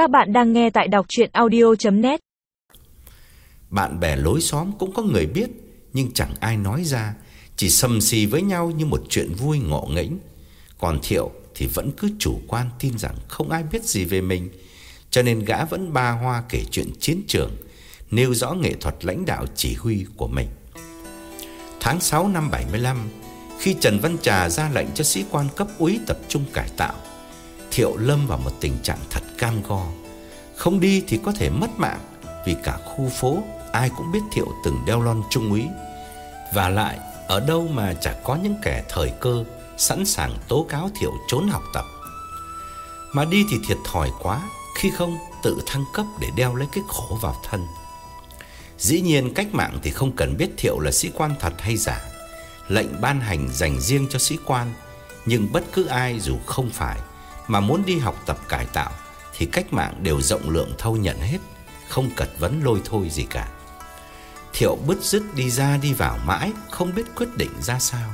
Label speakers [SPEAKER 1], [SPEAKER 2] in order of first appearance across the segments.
[SPEAKER 1] Các bạn đang nghe tại đọc chuyện audio.net
[SPEAKER 2] Bạn bè lối xóm cũng có người biết, Nhưng chẳng ai nói ra. Chỉ sầm xì với nhau như một chuyện vui ngộ nghĩnh. Còn Thiệu thì vẫn cứ chủ quan tin rằng không ai biết gì về mình. Cho nên gã vẫn ba hoa kể chuyện chiến trường, Nêu rõ nghệ thuật lãnh đạo chỉ huy của mình. Tháng 6 năm 75 Khi Trần Văn Trà ra lệnh cho sĩ quan cấp úy tập trung cải tạo, Thiệu lâm vào một tình trạng thật cam go. Không đi thì có thể mất mạng, Vì cả khu phố ai cũng biết Thiệu từng đeo lon trung úy. Và lại, ở đâu mà chả có những kẻ thời cơ, Sẵn sàng tố cáo Thiệu trốn học tập. Mà đi thì thiệt thòi quá, Khi không, tự thăng cấp để đeo lấy cái khổ vào thân. Dĩ nhiên cách mạng thì không cần biết Thiệu là sĩ quan thật hay giả. Lệnh ban hành dành riêng cho sĩ quan, Nhưng bất cứ ai dù không phải Mà muốn đi học tập cải tạo thì cách mạng đều rộng lượng thâu nhận hết, Không cật vấn lôi thôi gì cả. Thiệu bứt rứt đi ra đi vào mãi, Không biết quyết định ra sao.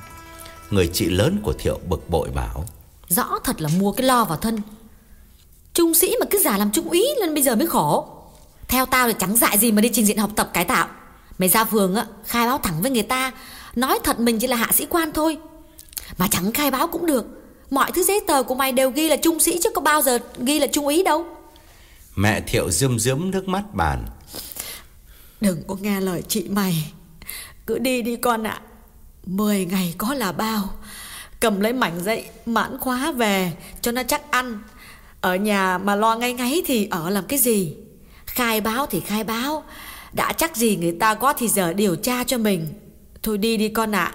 [SPEAKER 2] Người chị lớn của Thiệu bực bội bảo,
[SPEAKER 3] Rõ thật là mua cái lo vào thân. Trung sĩ mà cứ giả làm trung úy lên bây giờ mới khổ. Theo tao thì chẳng dại gì mà đi trình diện học tập cải tạo. Mày ra phường á, khai báo thẳng với người ta, Nói thật mình chỉ là hạ sĩ quan thôi. Mà chẳng khai báo cũng được. Mọi thứ giấy tờ của mày đều ghi là trung sĩ Chứ có bao giờ ghi là trung úy đâu.
[SPEAKER 2] Mẹ Thiệu rơm rớm nước mắt bàn.
[SPEAKER 3] Đừng có nghe lời chị mày. Cứ đi đi con ạ. Mười ngày có là bao. Cầm lấy mảnh giấy mãn khóa về Cho nó chắc ăn. Ở nhà mà lo ngay ngáy thì ở làm cái gì? Khai báo thì khai báo. Đã chắc gì người ta có thì giờ điều tra cho mình. Thôi đi đi con ạ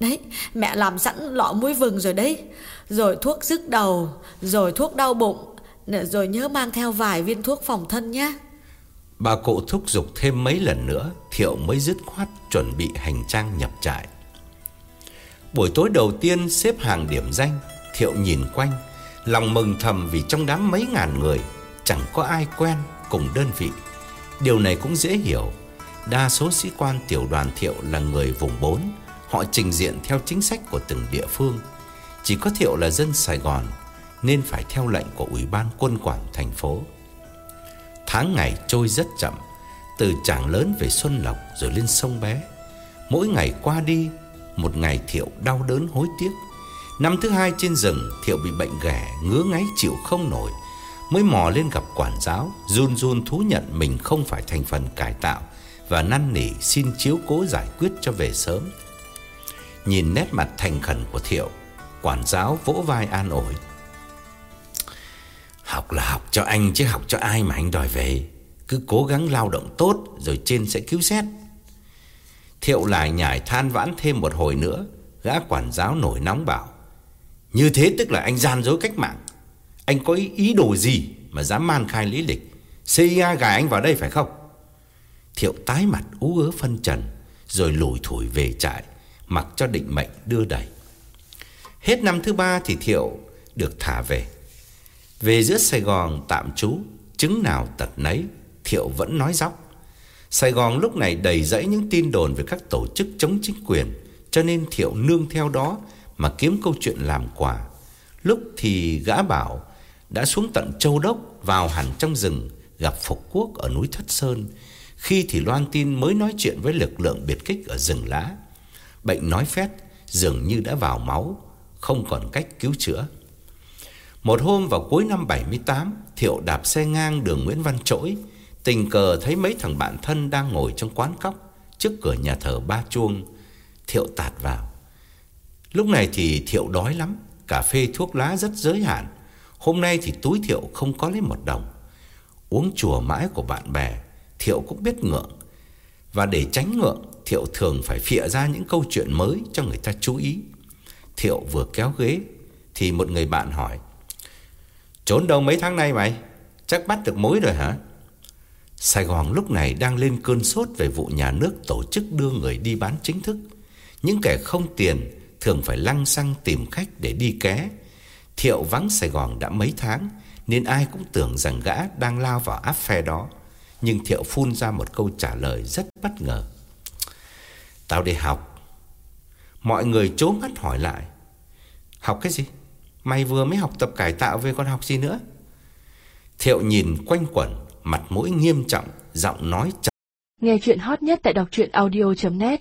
[SPEAKER 3] Đấy, mẹ làm sẵn lọ muối vừng rồi đấy. Rồi thuốc dứt đầu, Rồi thuốc đau bụng Rồi nhớ mang theo vài viên thuốc phòng thân nhé.
[SPEAKER 2] Bà cụ thúc giục thêm mấy lần nữa, Thiệu mới dứt khoát chuẩn bị hành trang nhập trại. Buổi tối đầu tiên xếp hàng điểm danh, Thiệu nhìn quanh, Lòng mừng thầm vì trong đám mấy ngàn người, Chẳng có ai quen cùng đơn vị. Điều này cũng dễ hiểu, Đa số sĩ quan tiểu đoàn Thiệu là người vùng 4 Họ trình diện theo chính sách của từng địa phương. Chỉ có Thiệu là dân Sài Gòn, Nên phải theo lệnh của Ủy ban quân quản thành phố. Tháng ngày trôi rất chậm, Từ trảng Lớn về Xuân Lộc Rồi lên sông Bé. Mỗi ngày qua đi, Một ngày Thiệu đau đớn hối tiếc. Năm thứ hai trên rừng, Thiệu bị bệnh ghẻ, Ngứa ngáy chịu không nổi, Mới mò lên gặp quản giáo, Run run thú nhận mình không phải thành phần cải tạo Và năn nỉ xin chiếu cố giải quyết cho về sớm. Nhìn nét mặt thành khẩn của Thiệu Quản giáo vỗ vai an ủi. Học là học cho anh chứ học cho ai mà anh đòi về. Cứ cố gắng lao động tốt Rồi trên sẽ cứu xét. Thiệu lại nhảy than vãn thêm một hồi nữa Gã quản giáo nổi nóng bảo Như thế tức là anh gian dối cách mạng. Anh có ý, ý đồ gì Mà dám man khai lý lịch? CIA gài anh vào đây phải không? Thiệu tái mặt ú ớ phân trần Rồi lủi thủi về trại. Mặc cho định mệnh đưa đẩy Hết năm thứ ba thì Thiệu được thả về. Về giữa Sài Gòn tạm trú, Chứng nào tật nấy, Thiệu vẫn nói dóc. Sài Gòn lúc này đầy rẫy những tin đồn Về các tổ chức chống chính quyền, Cho nên Thiệu nương theo đó Mà kiếm câu chuyện làm quà. Lúc thì gã bảo Đã xuống tận Châu Đốc, Vào hẳn trong rừng, Gặp Phục Quốc ở núi Thất Sơn. Khi thì loan tin mới nói chuyện với lực lượng biệt kích ở rừng lá. Bệnh nói phét Dường như đã vào máu Không còn cách cứu chữa một hôm vào cuối năm 78, Thiệu đạp xe ngang đường Nguyễn Văn Trỗi, tình cờ thấy mấy thằng bạn thân đang ngồi trong quán cóc trước cửa nhà thờ Ba Chuông. Thiệu tạt vào. Lúc này thì Thiệu đói lắm, cà phê thuốc lá rất giới hạn. Hôm nay thì túi Thiệu không có lấy một đồng. Uống chùa mãi của bạn bè, Thiệu cũng biết ngượng. Và để tránh ngượng, Thiệu thường phải phịa ra những câu chuyện mới cho người ta chú ý. Thiệu vừa kéo ghế, thì một người bạn hỏi: Trốn đâu mấy tháng nay mày? Chắc bắt được mối rồi hả? Sài Gòn lúc này đang lên cơn sốt Về vụ nhà nước tổ chức đưa người đi bán chính thức. Những kẻ không tiền Thường phải lăng xăng tìm khách để đi ké. Thiệu vắng Sài Gòn đã mấy tháng, Nên ai cũng tưởng rằng gã đang lao vào áp phe đó. Nhưng Thiệu phun ra một câu trả lời rất bất ngờ. Tao đi học Mọi người chố mắt hỏi lại Học cái gì? Mày vừa mới học tập cải tạo về còn học gì nữa Thiệu nhìn quanh quẩn, mặt mũi nghiêm trọng, giọng nói chậm.
[SPEAKER 1] Nghe chuyện hot nhất tại đọc truyện audio.net